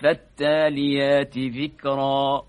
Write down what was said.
فالتاليات ذكرا